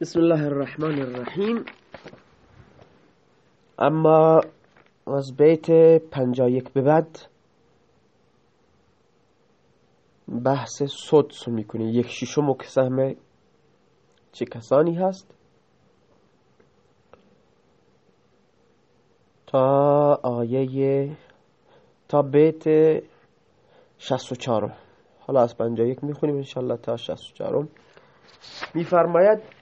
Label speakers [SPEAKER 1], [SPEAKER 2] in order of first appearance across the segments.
[SPEAKER 1] بسم الله الرحمن الرحیم. اما از بیت پنجا یک به بعد بحث سدس می‌کنه یک شیشم که سهم چه کسانی هست؟ تا آیه تا بیت شست و چارم حالا از پنجا یک می‌خونیم انشالله تا شست و چارم میفرماید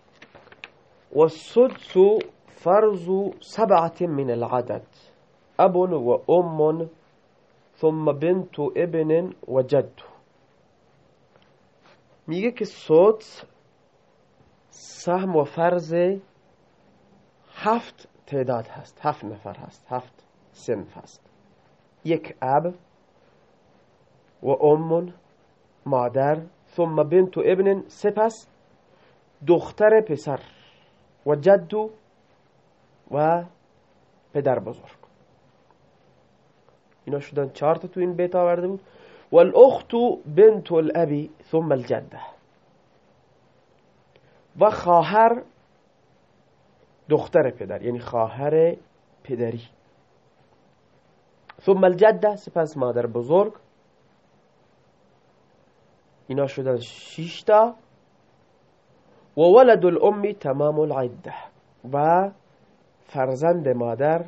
[SPEAKER 1] والسدس فرض سبعة من العدد أب وأم ثم بنت ابن و جد میگه که سدس سهم و فرض هفت تعداد هست هفت نفر هست هفت سنف هست. یک اب و ام مادر ثم بنت ابن سپس دختر پسر. و جدو و پدر بزرگ. اینا شدن چهار تا تو این بیت آورده بود. و الاخت بنت الابی ثم الجده و خواهر دختر پدر یعنی خواهر پدری. ثم الجده سپس مادر بزرگ. اینا شدن شش تا. و ولد الأم تمام العدة. و فرزند مادر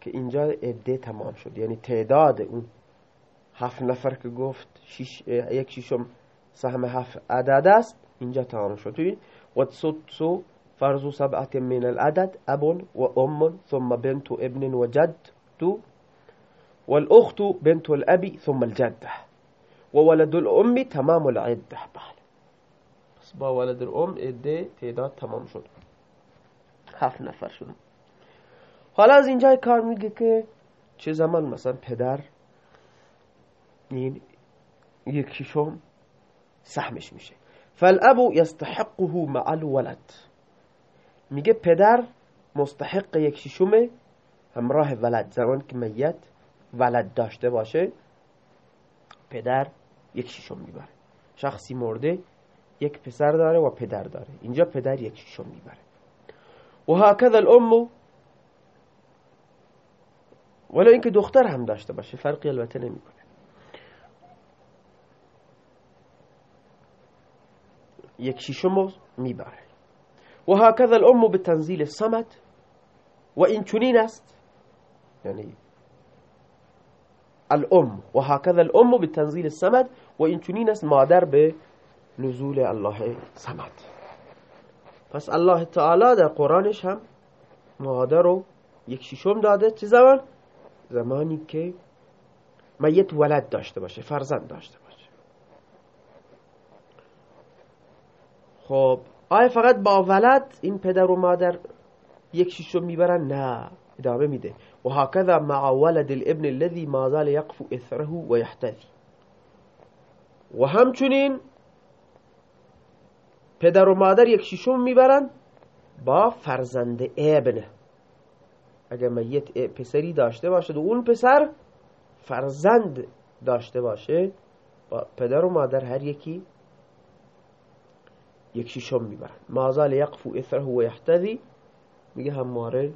[SPEAKER 1] که اینجا عده تمام شد. یعنی تعداد اون هفت نفر که گفت شیش یک شیشم سهم هفت عدد است اینجا تمام شد. و تسدسو فرض سبعة من العدد و ام ثم بنت ابن و جد والأخت بنت الأبي ثم الجدة. وولد الأم تمام العدة. با ولد الام عده تعداد تمام شد. هفت نفر شد. حالا از اینجا کار میگه که چه زمان مثلا پدر این یک ششم سهمش میشه. فالابو یستحقه مع الولد. میگه پدر مستحق یک ششم همراه ولد. زمان که میت ولد داشته باشه پدر یک ششم می‌بره. شخصی مرده یک پسر داره و پدر داره. اینجا پدر یک ششم می‌بره. و هکذا الام ولی اینکه دختر هم داشته باشه فرقی البته نمی‌کنه. یک ششم می‌بره. و هکذا الام به تنزیل سمت و این چنین است. یعنی الام. و هکذا الام به تنزیل سمت و این چنین است. مادر به نزول الله سمد پس الله تعالی در قرآنش هم مادر رو یک ششم داده چه زمان؟ زمانی که میت ولد داشته باشه فرزند داشته باشه خب آیا فقط با ولد این پدر و مادر یک ششم می‌برن؟ نه ادامه میده و هكذا مع ولد الابن الذي ما زال يقف اثره و يحتذي و همچنین پدر و مادر یک ششم می‌برن با فرزند ابن. اگر میت پسری داشته باشه و اون پسر فرزند داشته باشه با پدر و مادر هر یکی یک ششم می‌برن. مازال یقفو اثره و یحتذی؟ میگه همواره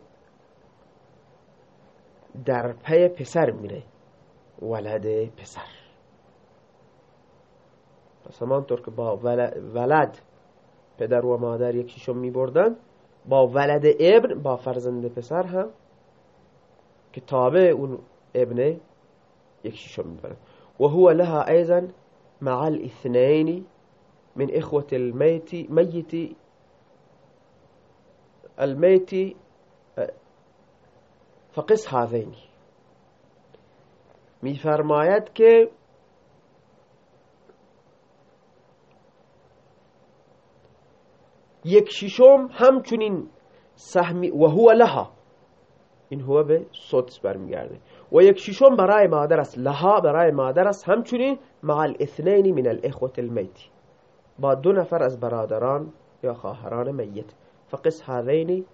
[SPEAKER 1] در پی پسر میره. ولد پسر. پس همانطور که با ولد پدر و مادر یک ششم می بردن با ولد ابن با فرزند پسر هم که تابع اون ابن یک ششم می بردن و هو لها ایضا مع الاثنين من اخوة الميت ميت الميت فقس هذين میفرماید که یک ششم همچنین سهمی و هو لها. این هو به سدس برمیگرده. و یک ششم برای مادر است. لها برای مادر است. همچنین مع الاثنین من الاخوة المیت. با دو نفر از برادران یا خواهران میت. فقس هذین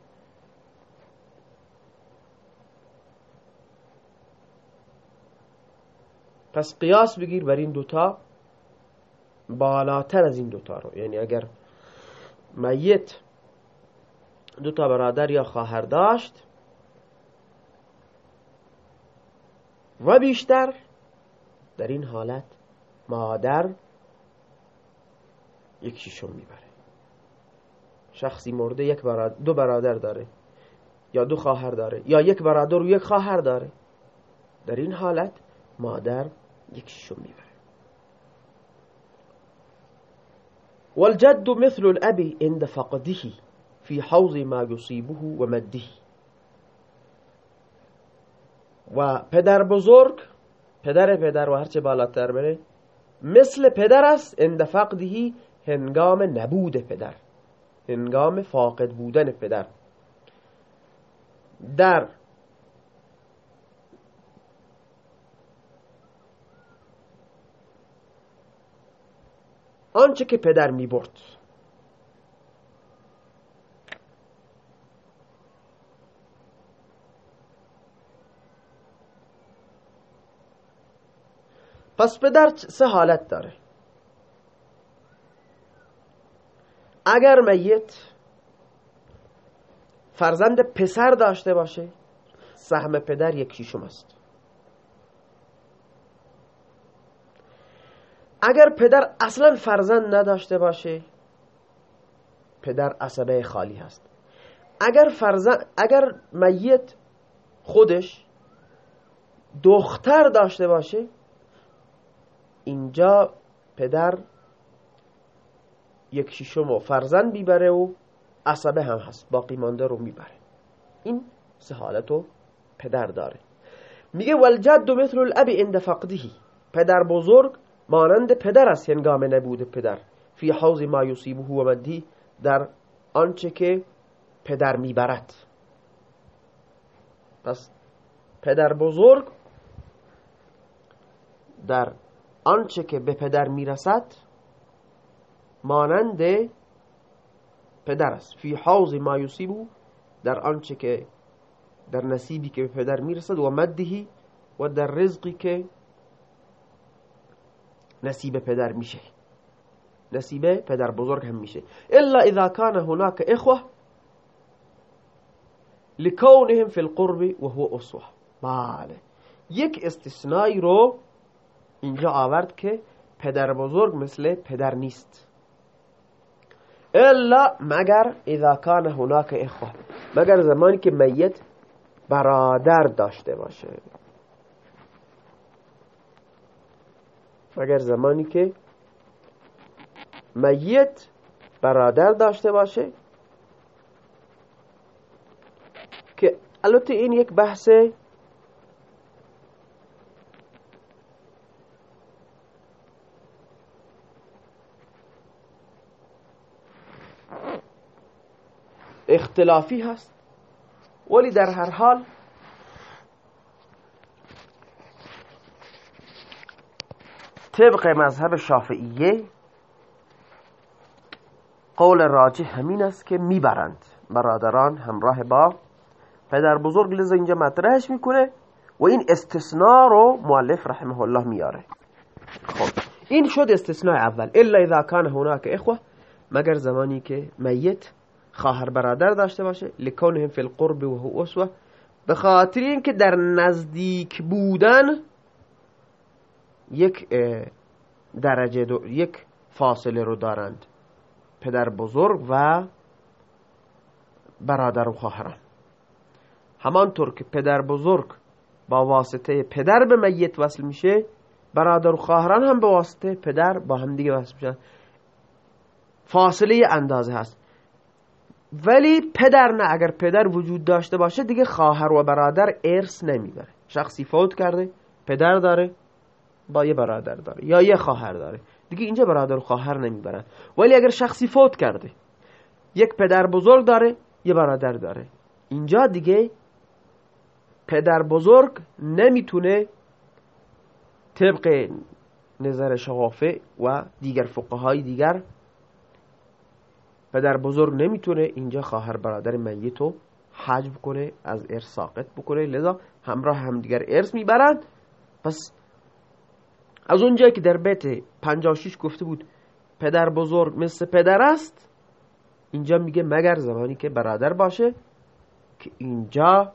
[SPEAKER 1] پس قیاس بگیر بر این دوتا. بالاتر از این دوتا رو. یعنی اگر میت. دو تا برادر یا خواهر داشت. و بیشتر در این حالت مادر یک شیشم می‌بره. شخصی مرده یک برادر دو برادر داره یا دو خواهر داره یا یک برادر و یک خواهر داره. در این حالت مادر یک شیشم می‌بره. والجد مثل الأب عند فقده في حوض ما يصيبه و مده و پدر بزرگ پدر پدر و هرچه بالاتر بره مثل پدر است عند فقده هنگام نبود پدر هنگام فاقد بودن پدر. در آنچه که پدر می برد. پس پدر سه حالت داره؟ اگر میت فرزند پسر داشته باشه سهم پدر یک شیشم است. اگر پدر اصلا فرزند نداشته باشه پدر عصبه خالی هست. اگر فرزند اگر میت خودش دختر داشته باشه اینجا پدر یک شیشم و فرزند بیبره و عصبه هم هست باقی مانده رو می‌بره. این سه حالتو پدر داره. میگه والجد مثل الاب عند فقده. پدر بزرگ مانند پدر است هنگام نبود پدر. فی حوض ما یصیبه و مدی در آنچه که پدر می‌برد. پس پدر بزرگ در آنچه که به پدر می‌رسد مانند پدر است. فی حوض ما یصیبو در آنچه که در نصیبی که به پدر می‌رسد و مدهی و در رزقی که نصیب پدر میشه. نصیب پدر بزرگ هم میشه. الا اذا كان هناك اخوه لكونهم في القرب وهو اسوه. بله. یک استثنایی رو اینجا آورد که پدر بزرگ مثل پدر نیست. الا مگر اذا کان هناك اخوه. مگر زمانی که میت برادر داشته باشه. مگر زمانی که میت برادر داشته باشه که البته این یک بحث اختلافی هست. ولی در هر حال طبق مذهب شافعیه قول راجح همین است که می‌برند. برادران همراه با پدر بزرگ لذا اینجا مطرحش می‌کنه و این استثناء رو مؤلف رحمه الله میاره. خب این شد استثناء اول. الا اذا کان هناك اخوه مگر زمانی که میت خواهر برادر داشته باشه لکونهم فی القرب و هو اسوه به خاطر اینکه در نزدیک بودن یک درجه دو یک فاصله رو دارند پدر بزرگ و برادر و خواهران. همانطور که پدر بزرگ با واسطه پدر به میت وصل میشه برادر و خواهران هم به واسطه پدر با هم دیگه وصل میشن. فاصله اندازه هست. ولی پدر نه اگر پدر وجود داشته باشه دیگه خواهر و برادر ارث نمی‌بره. شخصی فوت کرده پدر داره. با یه برادر داره یا یه خواهر داره. دیگه اینجا برادر و خواهر نمی‌برن. ولی اگر شخصی فوت کرده یک پدر بزرگ داره یه برادر داره. اینجا دیگه پدر بزرگ نمی‌تونه طبق نظر شغافه و دیگر فقهای دیگر پدر بزرگ نمی‌تونه اینجا خواهر برادر میتو حجب کنه از ارث ساقط بکنه. لذا همراه همدیگر ارث می‌برند پس از اونجایی که در بیت 56 گفته بود پدر بزرگ مثل پدر است اینجا میگه مگر زمانی که برادر باشه که اینجا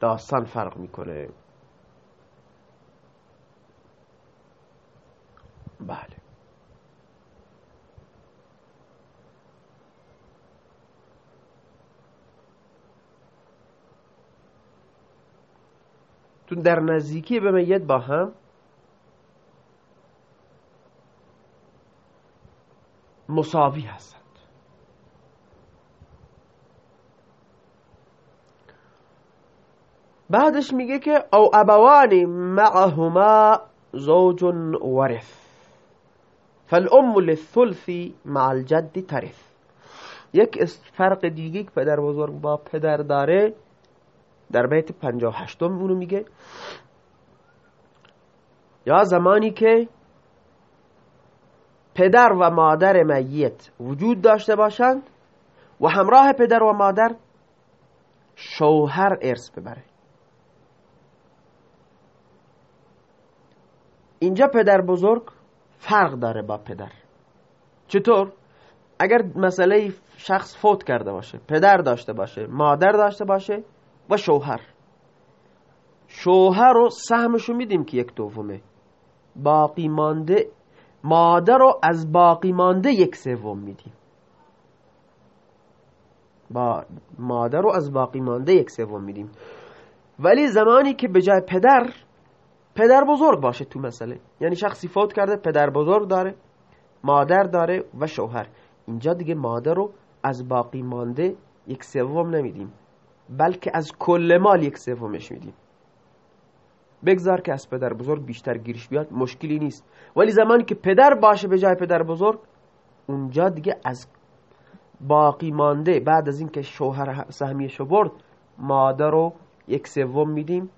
[SPEAKER 1] داستان فرق می‌کنه. بله. تو در نزدیکی به میت با هم مساوی هستند. بعدش میگه که او ابوانی معهما زوج ورث. فالام للثلث مع الجد ترث. یک فرق دیگه که پدر بزرگ با پدر داره در بیت پنجاه هشتم اونو میگه. یا زمانی که پدر و مادر میت وجود داشته باشند و همراه پدر و مادر شوهر ارث ببره. اینجا پدر بزرگ فرق داره با پدر. چطور؟ اگر مسئله شخص فوت کرده باشه پدر داشته باشه مادر داشته باشه و شوهر. شوهر رو سهمشو میدیم که یک دومه. باقی مانده مادر رو از باقی مانده یک سوم میدیم. با مادر رو از باقی مانده یک سوم میدیم. ولی زمانی که به جای پدر پدر بزرگ باشه تو مسئله. یعنی شخصی فوت کرده پدر بزرگ داره مادر داره و شوهر. اینجا دیگه مادر رو از باقی مانده یک سوم نمیدیم بلکه از کل مال یک سومش میدیم. بگذار که از پدر بزرگ بیشتر گیرش بیاد مشکلی نیست. ولی زمانی که پدر باشه به جای پدر بزرگ اونجا دیگه از باقی مانده بعد از اینکه شوهر سهمیشو برد مادر رو یک سوم میدیم.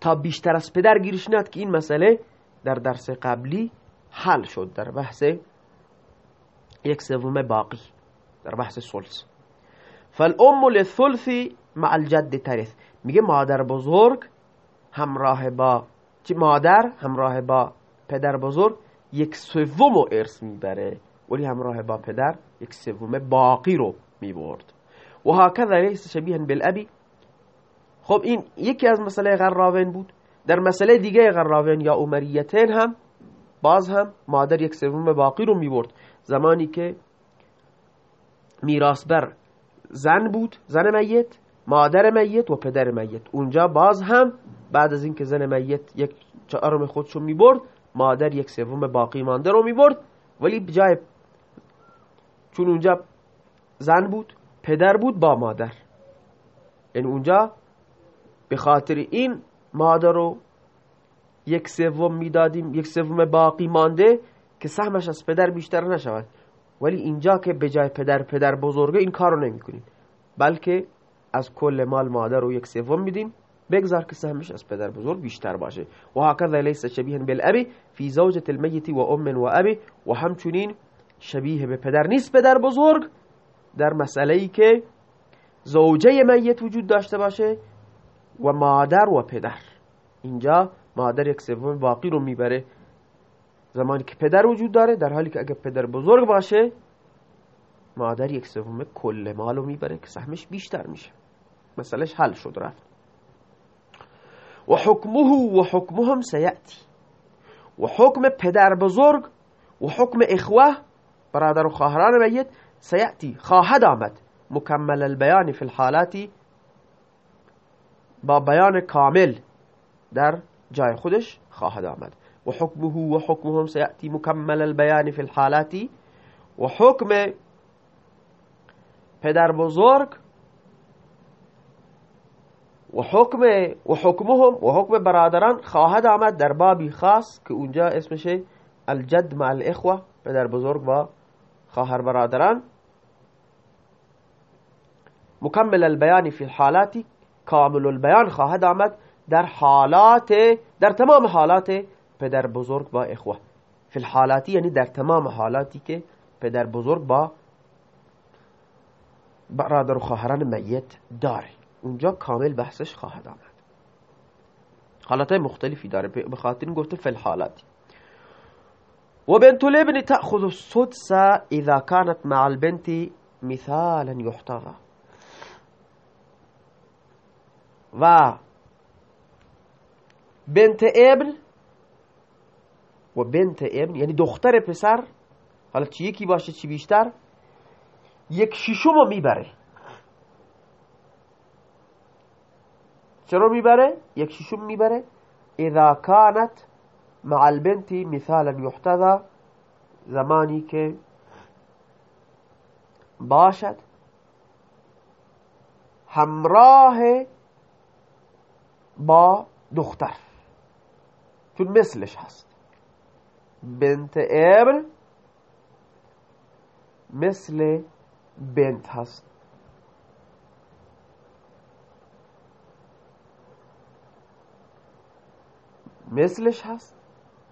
[SPEAKER 1] تا بیشتر از پدر گیرش نیاد که این مسئله در درس قبلی حل شد در بحث یک سوم باقی در بحث سلس فالام للثلث مع الجد ترث میگه مادر بزرگ همراه با چی؟ مادر همراه با پدر بزرگ یک سوم رو ارث می‌بره. ولی همراه با پدر یک سوم باقی رو می‌برد. و هکذا لیس شبیه بالابی خب این یکی از مسئله غراوین بود. در مسئله دیگه غراوین یا عمریتین هم باز هم مادر یک سوم باقی رو می‌برد. زمانی که میراث بر زن بود زن میت مادر میت و پدر میت. اونجا باز هم بعد از اینکه زن میت یک چهارم خودشو می‌برد مادر یک سوم باقی مانده رو می‌برد. ولی بجای چون اونجا زن بود پدر بود با مادر. یعنی اونجا به خاطر این مادر رو یک سوم می‌دادیم یک سوم باقی مانده که سهمش از پدر بیشتر نشود. ولی اینجا که به جای پدر پدر بزرگه این نمی کنیم بلکه از کل مال مادر رو یک سوم میدیم. بگذار که سهمش از پدر بزرگ بیشتر باشه. و هکذا لیس شبیه بالابی فی زوجة المیت و ام و ابی. و همچنین شبیه به پدر نیست پدر بزرگ. در مسئله ای که زوجه میت وجود داشته باشه و مادر و پدر. اینجا مادر یک سوم باقی رو می‌بره. زمانی که پدر وجود داره در حالی که اگر پدر بزرگ باشه مادر یک سوم کل مالو می‌بره که سهمش بیشتر میشه. مسئلهش حل شد رفت وحكمه وحكمهم سيأتي. وحكم پدر بزرگ و حکم اخوه برادر و خواهران میت سیعتی خواهد آمد. مکمل البیان فی الحالاتی با بیان کامل در جای خودش خواهد آمد. و حکمه و حکمهم سیعتی مکمل البیان فی الحالاتی و حکم پدر بزرگ حکمهم و حکم برادران خواهد آمد در بابی خاص که اونجا اسمشه الجد مع الاخوة پدر بزرگ با خواهر برادران. مکمل البیان فی الحالات کامل البیان خواهد آمد در حالات در تمام حالات پدر بزرگ با اخوة. فی الحالاتی یعنی در تمام حالاتی که پدر بزرگ با برادر و خواهران میت داره. اونجا کامل بحثش خواهد آمد. حالات مختلفی داره. به خاطر گفته فی الحالاتی وبنت الابن تأخذ السدس إذا كانت مع البنت مثالا يحتضى و بنت ابن و بنت ابن یعنی دختر پسر حالا چی یکی باشه چی بیشتر یک شیشم رو می‌بره. چرا می‌بره؟ یک شیشم می‌بره. اذا كانت مع البنت مثالا يحتذى زمانی که باشد. همراه با دختر. چون مثلش هست. بنت ابن مثل بنت هست. مثلش هست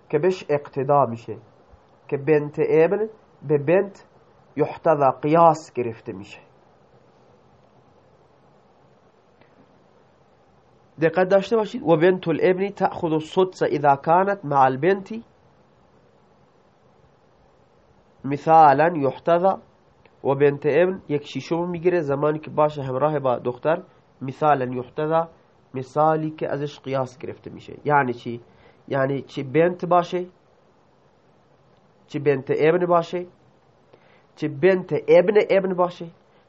[SPEAKER 1] که بهش اقتدا میشه. که بنت ابن به بنت یحتضا قیاس گرفته میشه. دقت داشته باشید. و بنت الابن تأخذ السدس اذا كانت مع البنت مثالا یحتضا و بنت ابن یک شیشم می‌گیره. زمانی که باشه همراه با دختر مثالا یحتضا مثالی که ازش قیاس گرفته میشه. یعنی چی؟ یعنی چی بنت باشه؟ چی بنت ابن باشه؟ چی بنت ابن ابن باشه؟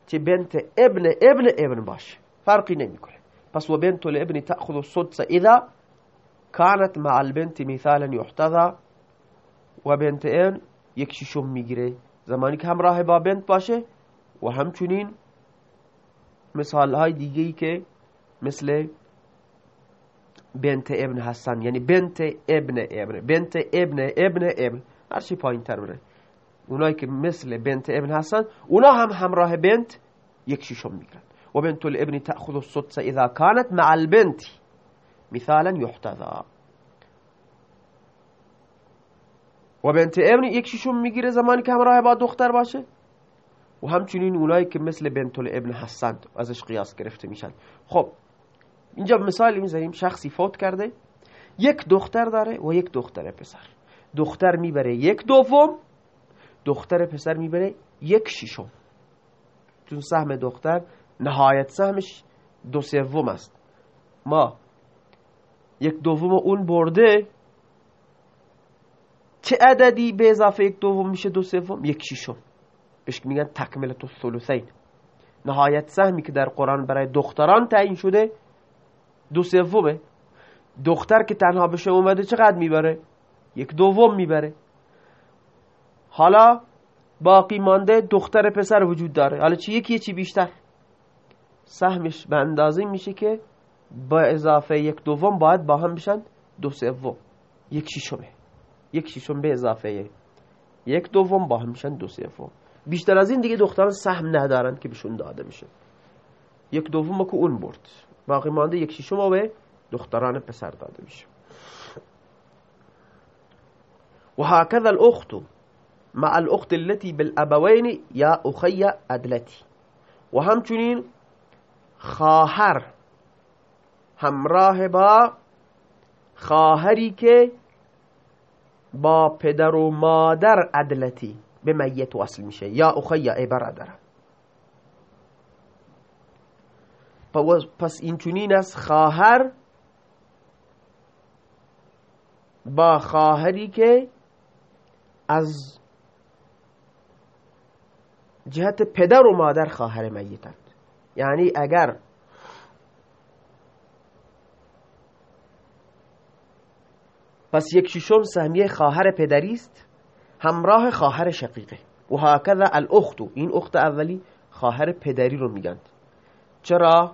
[SPEAKER 1] چی بنت ابن ابن ابن باشه؟ فرقی نمی‌کنه. پس و بنت الابن تأخذ السدس اذا كانت مع البنت مثالا يحتذى و بنت ابن یک ششم می‌گیره. زمانی که همراه با بنت باشه و همچنین مثال های دیگه که مثل بنت ابن هستن یعنی بنت ابن ابن بنت ابن ابن ابن هرچی پایین تر بره. اونایی که مثل بنت ابن هستن اونا هم همراه بنت یک شیشم می‌گیرن و بنت الابن تأخذ السدس اذا كانت مع البنت. مثالا يحتذى و بنت ابن یک شیشم می‌گیره زمانی که همراه با دختر باشه. و همچنین اونایی که مثل بنت الابن هستند ازش قیاس گرفته میشن. خب اینجا مثال می‌ذاریم شخصی فوت کرده یک دختر داره و یک دختر پسر. دختر می‌بره یک دوم دختر پسر می‌بره یک شیشم چون سهم دختر نهایت سهمش دو سوم است. ما یک دوم اون برده چه عددی به اضافه یک دوم میشه دو سوم؟ یک شیشم بهش میگن تکملت الثلثین. نهایت سهمی که در قرآن برای دختران تعیین شده دو سومه. دختر که تنها بشه اومده چقدر می‌بره؟ یک دوم می‌بره. حالا باقی مانده دختر پسر وجود داره. حالا چی یکی چی بیشتر؟ سهمش به اندازه میشه که با اضافه یک دوم باید با هم بشن دو سوم. یک شیشمه یک شیشم به اضافه یک دوم با هم میشن دو سوم. بیشتر از این دیگه دختران سهم ندارن که بهشون داده میشه یک دوم که اون برد. باقی مانده یک شیشم به دختران پسر داده میشه. و هكذا الاخت مع الاخت التي بالابوين یا اخی ادلتی و همچنین خواهر همراه با خواهری که با پدر و مادر عدلتی به میت وصل میشه. یا اخی ای برادرم پس این چونین است خواهر با خواهری که از جهت پدر و مادر خواهر میتند. یعنی اگر پس یک ششم سهمیه خواهر پدری است همراه خواهر شقیقه. و هکذا الاختو این اخت اولی خواهر پدری رو میگن چرا؟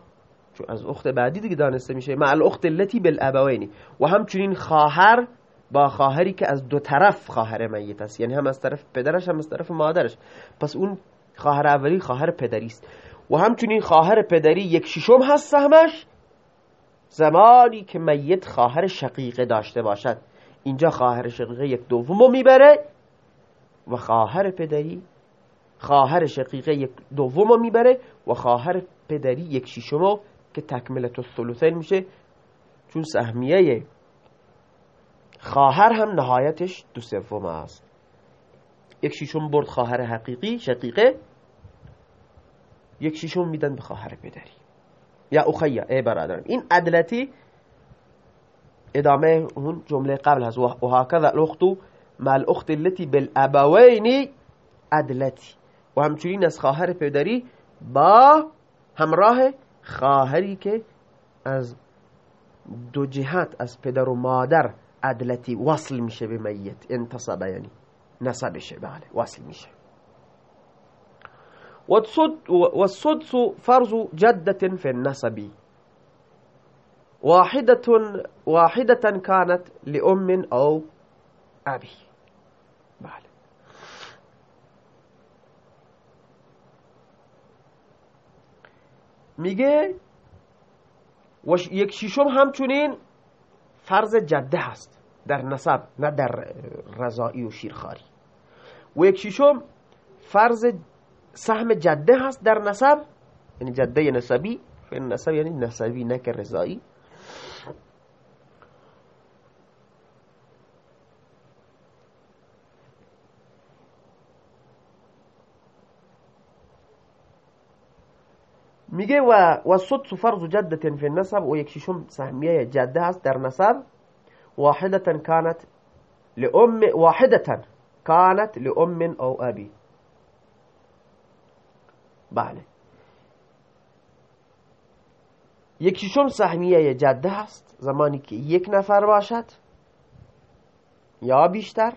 [SPEAKER 1] چون از اخت بعدی دیگه دانسته میشه. مع الاخت التي بالابوین. و همچنین خواهر با خواهری که از دو طرف خواهر میت است. یعنی هم از طرف پدرش هم از طرف مادرش. پس اون خواهر اولی خواهر پدری است. و همچنین خواهر پدری یک ششم هست سهمش. زمانی که میت خواهر شقیقه داشته باشد. اینجا خواهر شقیقه یک دوم می‌بره و خواهر پدری خواهر شقیقه یک دوم می‌بره و خواهر پدری یک ششم که تکملت الثلثین میشه چون سهمیه خواهر هم نهایتش دو سوم است. یک شیشم برد خواهر حقیقی شقیقه. یک شیشم میدن به خواهر پدری. یا اخیه ای برادرم این عدلتی ادامه اون جمله قبل هست و هكذا الاخت مع الاخت التي بالابوين عدلتی. و همچنین از خواهر پدری با همراه خواهری که از دو جهت از پدر و مادر عدلتی وصل میشه به میت. انتصابه یعنی نسبشه بله وصل میشه. والسدس فرض جدة في النسب واحدة واحدة كانت لأم أو أبي بله. میگه یک شیشم همچنین فرض جده هست در نسب نه در رضایی و شیرخاری. و یک شیشم فرض سهم جده هست در نسب یعنی جده نسبی فین نسب یعنی نسبی نه که رضایی میگه و و صد فرض جدة فی النسب و یک ششم سهمیه جده هست در نسب. واحدة كانت لأم واحدة كانت لأم او ابی. بله. یک ششم سهمیه جده هست. زمانی که یک نفر باشد یا بیشتر.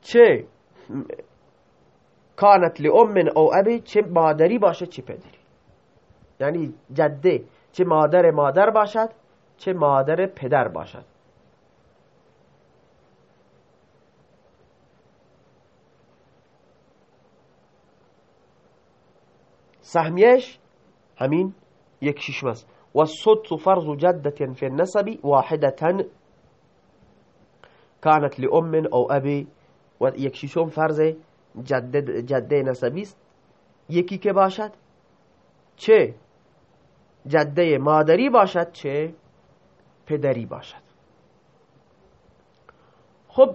[SPEAKER 1] چه کانت لأم او ابی چه مادری باشد چه پدری. یعنی جده چه مادر مادر باشد چه مادر پدر باشد. سهمیش همین یک ششم است. و صد فرض جدة في النسب واحدة كانت لأم او ابی. و یک ششم فرض جده, جده نسبی است. یکی که باشد چه؟ جده مادری باشد چه پدری باشد. خب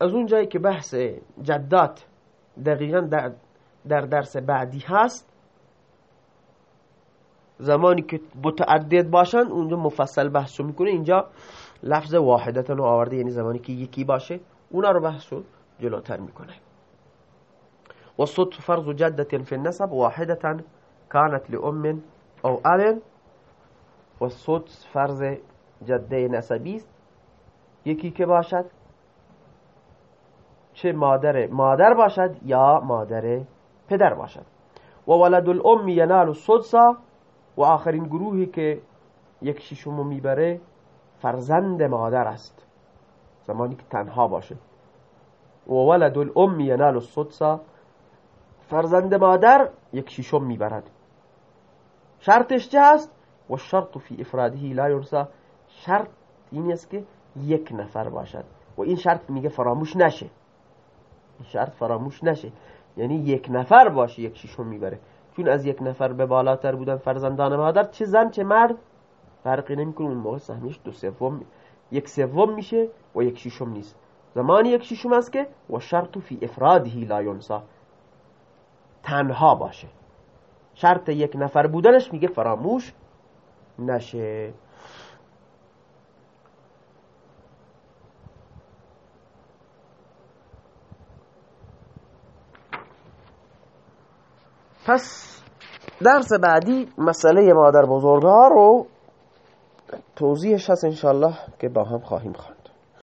[SPEAKER 1] از اون جایی که بحث جدات دقیقا در, در درس بعدی هست زمانی که متعدد باشن اونجا مفصل بحث رو می‌کنه. اینجا لفظ واحدتن رو آورده یعنی زمانی که یکی باشه اونا رو بحث رو جلوتر می‌کنه. و صد فرض جدت فی النسب واحدتا كانت لأم او اب و صد فرض جده نسبی است. یکی که باشد چه مادر مادر باشد یا مادر پدر باشد. و ولد الام ینال السدس و آخرین گروهی که یک شیشمو می‌بره فرزند مادر است. زمانی که تنها باشه. و ولد الام ینال السدس فرزند مادر یک شیشم می‌برد. شرطش چه هست؟ و شرط فی افرادهی لا یرسا. شرط این است که یک نفر باشد. و این شرط میگه فراموش نشه. این شرط فراموش نشه. یعنی یک نفر باشه یک شیشم می‌بره. چون از یک نفر به بالاتر بودن فرزندان مادر چه زن چه مرد فرقی نمی‌کنه. اون موقع سهمیش دو سوم یک سوم میشه و یک شیشم نیست. زمانی یک شیشم است که و شرط فی افرادهی لا ینسا تنها باشه. شرط یک نفر بودنش میگه فراموش نشه. پس درس بعدی مسئله مادر بزرگها رو توضیحش هست انشالله که با هم خواهیم خواند.